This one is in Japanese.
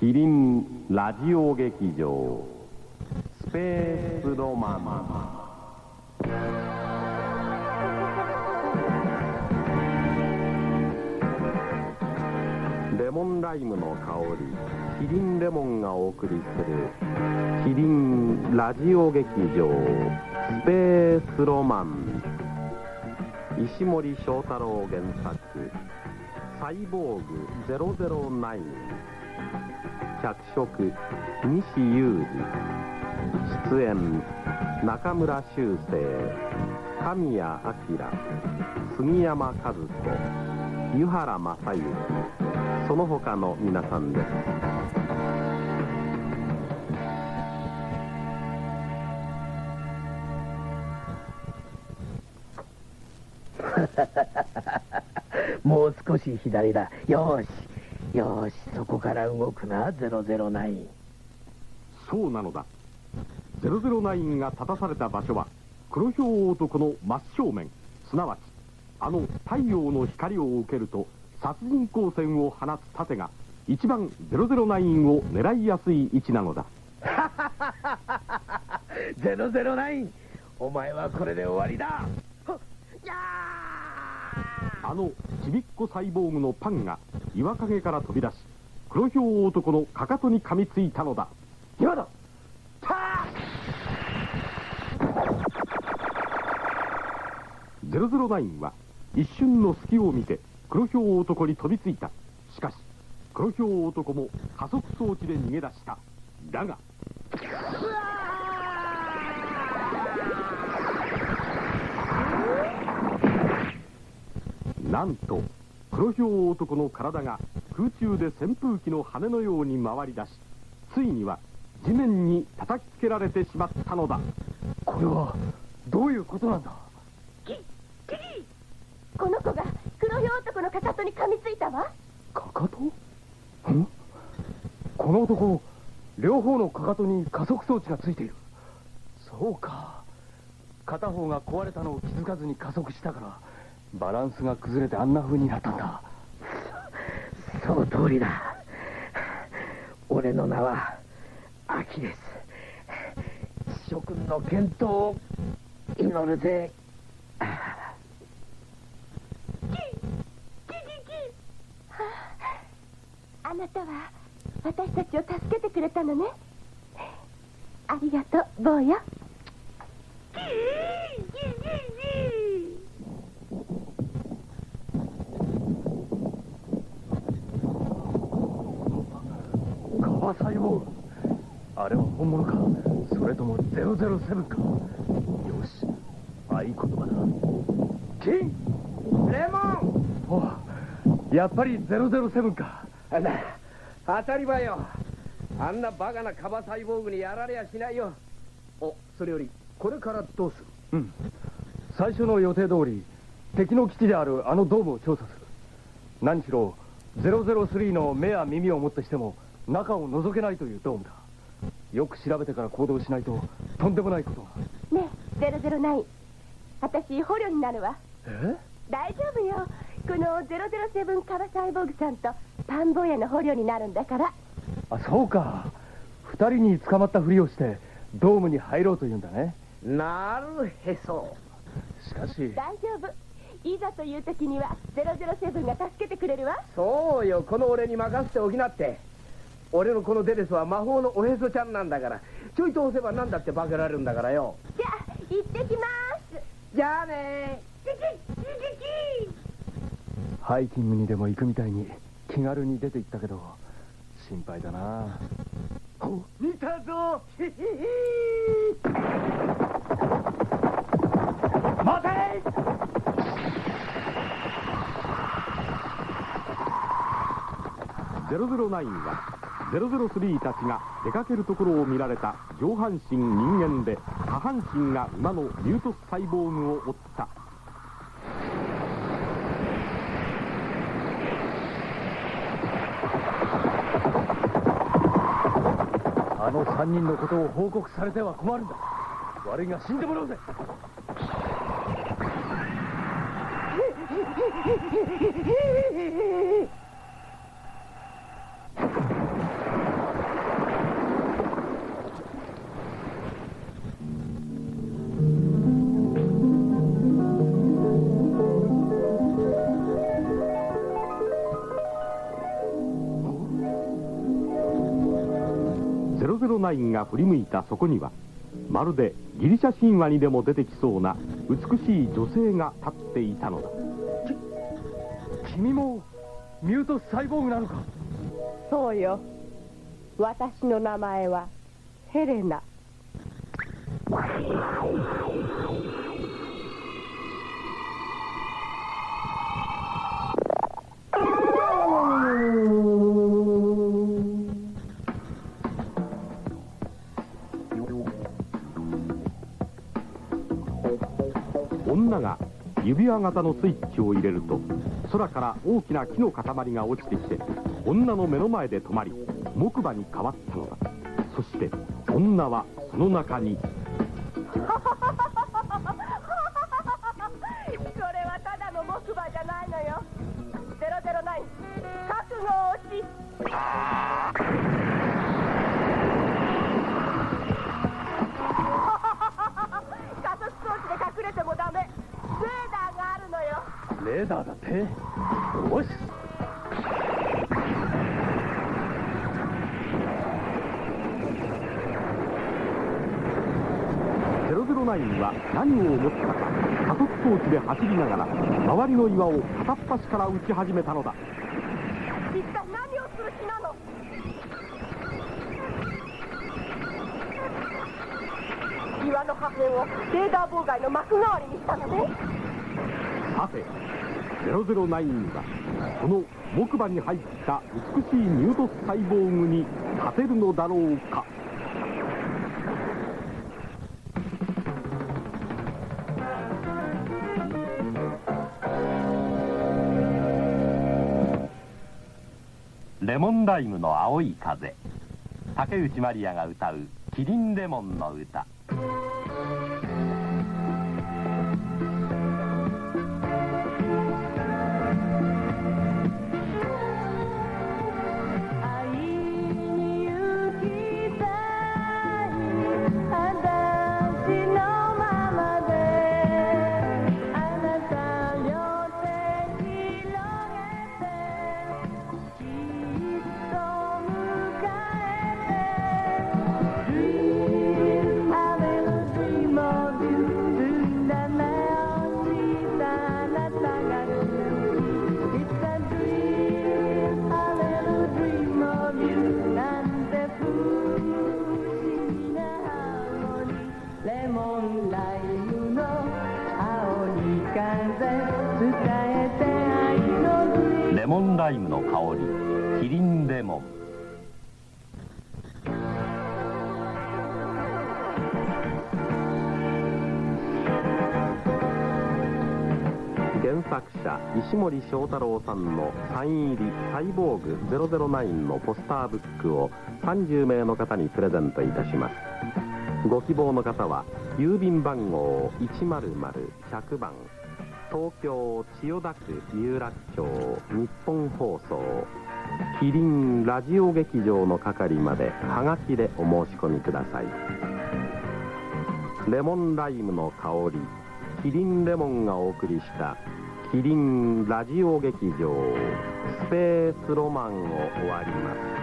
キリンラジオ劇場。スペースロマン。レモンライムの香り。キリンレモンがお送りする。キリンラジオ劇場。スペースロマン。石森章太郎原作「サイボーグ009」脚色西裕二。出演中村修正神谷明杉山和子。湯原正幸その他の皆さんです。もう少し左だ。よし。よーしそこから動くな009そうなのだ。009が立たされた場所は黒ひょう男の真正面。すなわちあの太陽の光を受けると殺人光線を放つ盾が一番009を狙いやすい位置なのだ。009お前はこれで終わりだ。やあのちびっこサイボーグのパンが岩陰から飛び出し黒ひょう男のかかとに噛みついたのだ。ー今だ。た009は一瞬の隙を見て黒ひょう男に飛びついた。しかし黒ひょう男も加速装置で逃げ出した。だがなんと黒ひょう男の体が空中で扇風機の羽のように回り出しついには地面に叩きつけられてしまったのだ。これはどういうことなんだ？キキリこの子が黒ひょう男のかかとに噛みついたわ。かかと？ん？この男両方のかかとに加速装置がついている。そうか。片方が壊れたのを気づかずに加速したからバランスが崩れてあんな風になったんだ。その通りだ。俺の名はアキレス諸君の健闘を祈るぜ。あなたは私たちを助けてくれたのねありがとう坊よ川細胞あれは本物かそれとも007か。よし。合言葉だ。金。レモン。おやっぱり007か。な当たり前よ。あんなバカなカバサイボーグにやられやしないよ。おそれよりこれからどうする？うん。最初の予定通り敵の基地であるあのドームを調査する。何しろ003の目や耳をもってしても中を覗けないというドームだ。よく調べてから行動しないととんでもないことが。ねえ009私捕虜になるわ。え？大丈夫よ。この007カバサイボーグさんとパン坊やの捕虜になるんだから。あそうか。二人に捕まったふりをしてドームに入ろうというんだね。なるへそ。しかし。大丈夫。いざという時には007が助けてくれるわ。そうよ。この俺に任せておきなって俺のこのデレスは魔法のおへそちゃんなんだから。ちょいと押せば何だって化けられるんだからよ。じゃあ行ってきます。じゃあね。ハイキングにでも行くみたいに気軽に出て行ったけど心配だな見たぞ待て009は003たちが出かけるところを見られた上半身人間で下半身が馬のミュートスサイボーグを追った。あの三人のことを報告されては困るんだ。悪いが死んでもらうぜ。009が振り向いたそこにはまるでギリシャ神話にでも出てきそうな美しい女性が立っていたのだ。君もミュートサイボーグなのか？そうよ。私の名前はヘレナが指輪型のスイッチを入れると空から大きな木の塊が落ちてきて女の目の前で止まり木馬に変わったのだ。そして女はその中にてよし009は何を思ったか加速装置で走りながら周りの岩を片っ端から打ち始めたのだ。一体何をする気なの？岩の破片をレーダー妨害の幕代わりにしたのね。さて009はこの木馬に入った美しいニュートスサイボーグに勝てるのだろうか。レモンライムの青い風。竹内まりやが歌う「キリンレモンの歌」キリンレモン。原作者石森章太郎さんのサイン入り「サイボーグ009」のポスターブックを30名の方にプレゼントいたします。ご希望の方は郵便番号100-100番東京千代田区有楽町日本放送。キリンラジオ劇場の係までハガキでお申し込みください。レモンライムの香りキリンレモンがお送りしたキリンラジオ劇場スペースロマンを終わります。